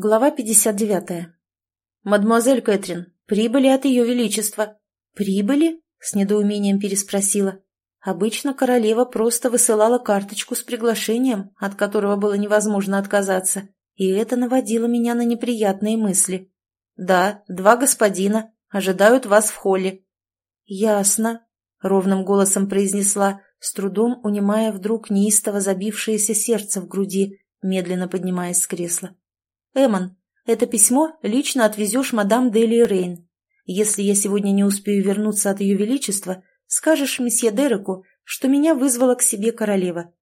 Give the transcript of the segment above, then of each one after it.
Глава 59. «Мадемуазель Кэтрин, прибыли от Ее Величества». «Прибыли?» — с недоумением переспросила. Обычно королева просто высылала карточку с приглашением, от которого было невозможно отказаться, и это наводило меня на неприятные мысли. «Да, два господина. Ожидают вас в холле». «Ясно», — ровным голосом произнесла, с трудом унимая вдруг неистово забившееся сердце в груди, медленно поднимаясь с кресла. «Эмон, это письмо лично отвезешь мадам Дели Рейн. Если я сегодня не успею вернуться от ее величества, скажешь месье Дереку, что меня вызвала к себе королева».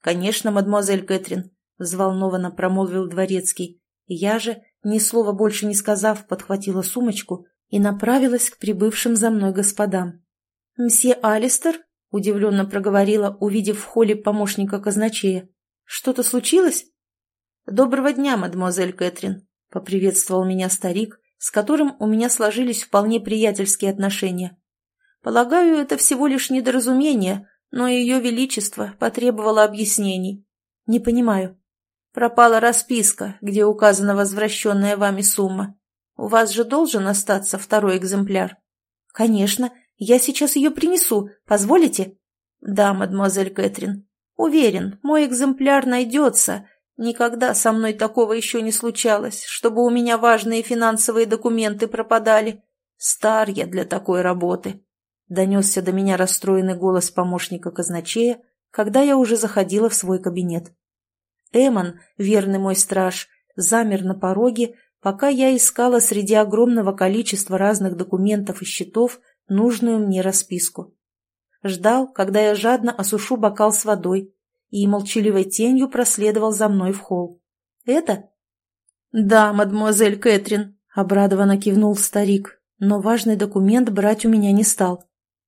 «Конечно, мадемуазель Кэтрин», — взволнованно промолвил дворецкий. Я же, ни слова больше не сказав, подхватила сумочку и направилась к прибывшим за мной господам. «Мсье Алистер?» — удивленно проговорила, увидев в холле помощника казначея. «Что-то случилось?» «Доброго дня, мадемуазель Кэтрин», — поприветствовал меня старик, с которым у меня сложились вполне приятельские отношения. «Полагаю, это всего лишь недоразумение, но ее величество потребовало объяснений. Не понимаю. Пропала расписка, где указана возвращенная вами сумма. У вас же должен остаться второй экземпляр». «Конечно, я сейчас ее принесу. Позволите?» «Да, мадемуазель Кэтрин. Уверен, мой экземпляр найдется» Никогда со мной такого еще не случалось, чтобы у меня важные финансовые документы пропадали. Стар я для такой работы. Донесся до меня расстроенный голос помощника казначея, когда я уже заходила в свой кабинет. Эмон, верный мой страж, замер на пороге, пока я искала среди огромного количества разных документов и счетов нужную мне расписку. Ждал, когда я жадно осушу бокал с водой, и молчаливой тенью проследовал за мной в холл. «Это?» «Да, мадемуазель Кэтрин», — обрадованно кивнул старик, но важный документ брать у меня не стал.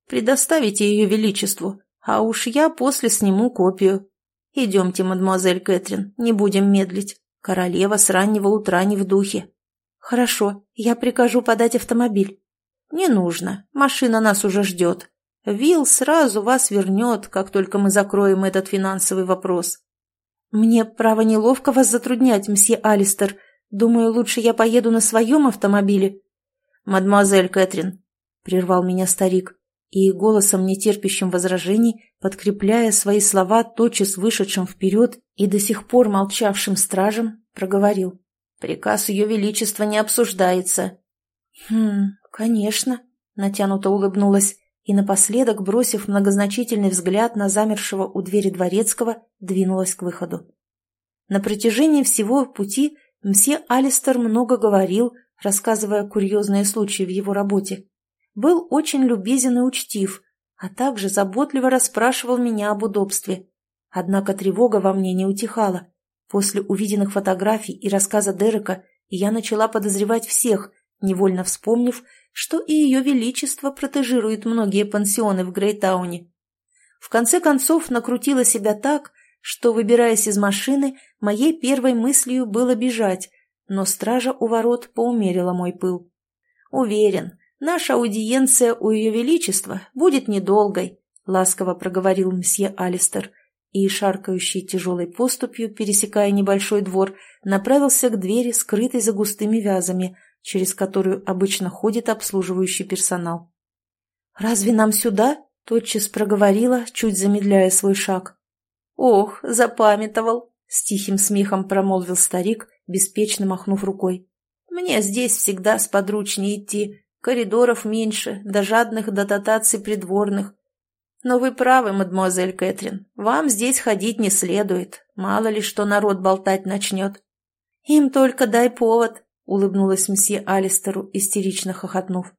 «Предоставите ее величеству, а уж я после сниму копию. Идемте, мадемуазель Кэтрин, не будем медлить. Королева с раннего утра не в духе». «Хорошо, я прикажу подать автомобиль». «Не нужно, машина нас уже ждет. Вилл сразу вас вернет, как только мы закроем этот финансовый вопрос. Мне, право, неловко вас затруднять, мсье Алистер. Думаю, лучше я поеду на своем автомобиле. Мадемуазель Кэтрин, — прервал меня старик, и голосом, нетерпящим возражений, подкрепляя свои слова тотчас вышедшим вперед и до сих пор молчавшим стражем, проговорил. «Приказ Ее Величества не обсуждается». «Хм, конечно», — натянуто улыбнулась и напоследок, бросив многозначительный взгляд на замершего у двери дворецкого, двинулась к выходу. На протяжении всего пути мсье Алистер много говорил, рассказывая курьезные случаи в его работе. Был очень любезен и учтив, а также заботливо расспрашивал меня об удобстве. Однако тревога во мне не утихала. После увиденных фотографий и рассказа Дерека я начала подозревать всех, невольно вспомнив, что и ее величество протежирует многие пансионы в Грейтауне. В конце концов накрутила себя так, что, выбираясь из машины, моей первой мыслью было бежать, но стража у ворот поумерила мой пыл. «Уверен, наша аудиенция у ее величества будет недолгой», — ласково проговорил мсье Алистер, и, шаркающей тяжелой поступью, пересекая небольшой двор, направился к двери, скрытой за густыми вязами, через которую обычно ходит обслуживающий персонал. «Разве нам сюда?» — тотчас проговорила, чуть замедляя свой шаг. «Ох, запамятовал!» — с тихим смехом промолвил старик, беспечно махнув рукой. «Мне здесь всегда сподручнее идти, коридоров меньше, до жадных дотатаций придворных. Но вы правы, мадемуазель Кэтрин, вам здесь ходить не следует, мало ли что народ болтать начнет. Им только дай повод, — улыбнулась мсье Алистеру, истерично хохотнув.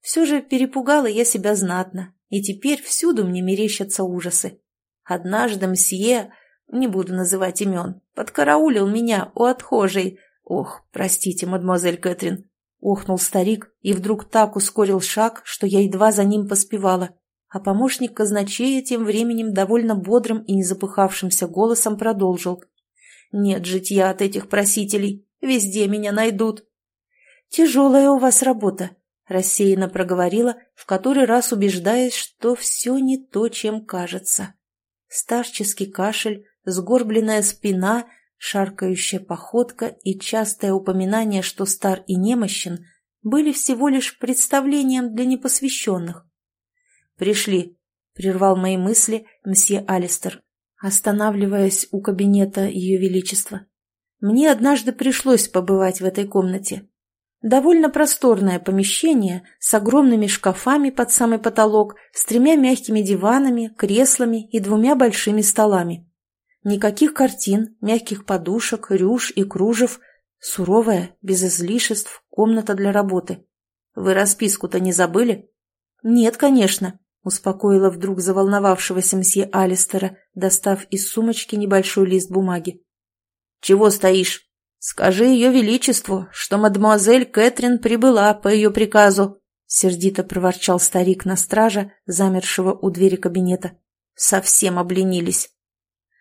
«Все же перепугала я себя знатно, и теперь всюду мне мерещатся ужасы. Однажды мсье, не буду называть имен, подкараулил меня у отхожей. Ох, простите, мадемуазель Кэтрин!» Охнул старик и вдруг так ускорил шаг, что я едва за ним поспевала, а помощник казначея тем временем довольно бодрым и незапыхавшимся голосом продолжил. «Нет житья от этих просителей. Везде меня найдут. Тяжелая у вас работа, рассеянно проговорила, в который раз убеждаясь, что все не то, чем кажется. Старческий кашель, сгорбленная спина, шаркающая походка и частое упоминание, что стар и немощен, были всего лишь представлением для непосвященных. «Пришли», — прервал мои мысли мсье Алистер, останавливаясь у кабинета Ее Величества. «Мне однажды пришлось побывать в этой комнате. Довольно просторное помещение с огромными шкафами под самый потолок, с тремя мягкими диванами, креслами и двумя большими столами. Никаких картин, мягких подушек, рюш и кружев. Суровая, без излишеств, комната для работы. Вы расписку-то не забыли? Нет, конечно, успокоила вдруг заволновавшегося мсье Алистера, достав из сумочки небольшой лист бумаги. Чего стоишь? «Скажи ее величеству, что мадемуазель Кэтрин прибыла по ее приказу», — сердито проворчал старик на стража, замершего у двери кабинета. «Совсем обленились».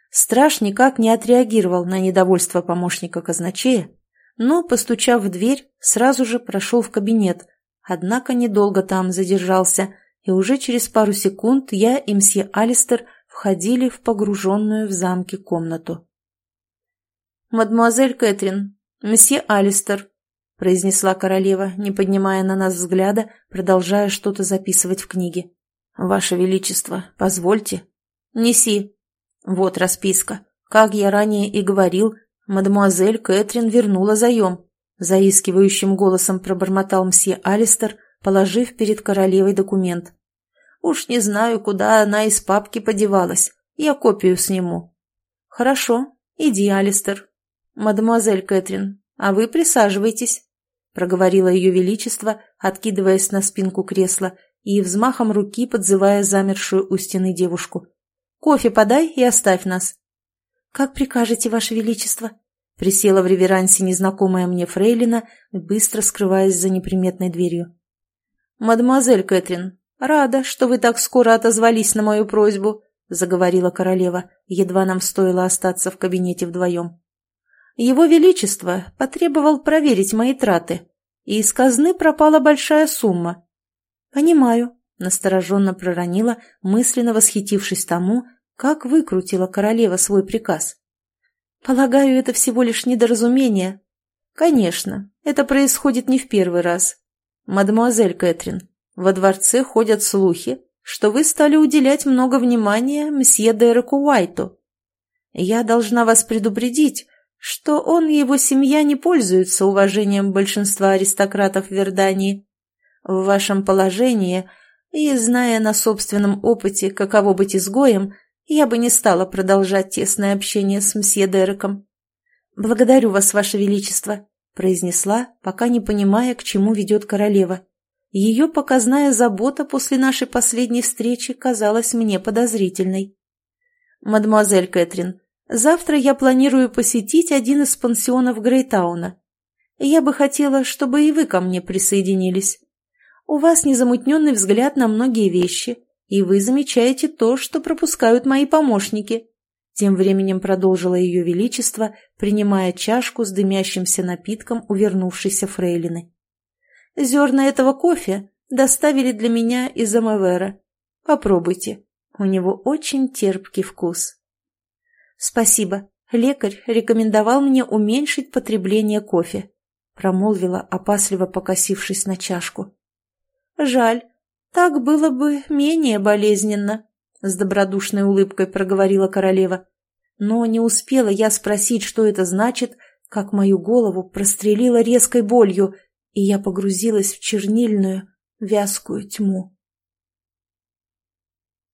Страж никак не отреагировал на недовольство помощника казначея, но, постучав в дверь, сразу же прошел в кабинет, однако недолго там задержался, и уже через пару секунд я и мсье Алистер входили в погруженную в замки комнату. «Мадемуазель Кэтрин, месье Алистер», — произнесла королева, не поднимая на нас взгляда, продолжая что-то записывать в книге. «Ваше Величество, позвольте». «Неси». Вот расписка. Как я ранее и говорил, мадемуазель Кэтрин вернула заем. Заискивающим голосом пробормотал мсье Алистер, положив перед королевой документ. «Уж не знаю, куда она из папки подевалась. Я копию сниму». «Хорошо, иди, Алистер, «Мадемуазель Кэтрин, а вы присаживайтесь», — проговорила ее величество, откидываясь на спинку кресла и взмахом руки подзывая замершую у стены девушку. «Кофе подай и оставь нас». «Как прикажете, ваше величество?» Присела в реверансе незнакомая мне фрейлина, быстро скрываясь за неприметной дверью. «Мадемуазель Кэтрин, рада, что вы так скоро отозвались на мою просьбу», — заговорила королева, едва нам стоило остаться в кабинете вдвоем. Его Величество потребовал проверить мои траты, и из казны пропала большая сумма. «Понимаю», — настороженно проронила, мысленно восхитившись тому, как выкрутила королева свой приказ. «Полагаю, это всего лишь недоразумение». «Конечно, это происходит не в первый раз. Мадемуазель Кэтрин, во дворце ходят слухи, что вы стали уделять много внимания мсье Дереку Уайту. Я должна вас предупредить, что он и его семья не пользуются уважением большинства аристократов Вердании. В вашем положении, и зная на собственном опыте, каково быть изгоем, я бы не стала продолжать тесное общение с мсье Дереком. «Благодарю вас, ваше величество», — произнесла, пока не понимая, к чему ведет королева. Ее показная забота после нашей последней встречи казалась мне подозрительной. «Мадемуазель Кэтрин, Завтра я планирую посетить один из пансионов Грейтауна. Я бы хотела, чтобы и вы ко мне присоединились. У вас незамутненный взгляд на многие вещи, и вы замечаете то, что пропускают мои помощники». Тем временем продолжила ее величество, принимая чашку с дымящимся напитком увернувшейся фрейлины. «Зерна этого кофе доставили для меня из Амавера. Попробуйте, у него очень терпкий вкус». «Спасибо. Лекарь рекомендовал мне уменьшить потребление кофе», промолвила, опасливо покосившись на чашку. «Жаль. Так было бы менее болезненно», с добродушной улыбкой проговорила королева. Но не успела я спросить, что это значит, как мою голову прострелила резкой болью, и я погрузилась в чернильную, вязкую тьму.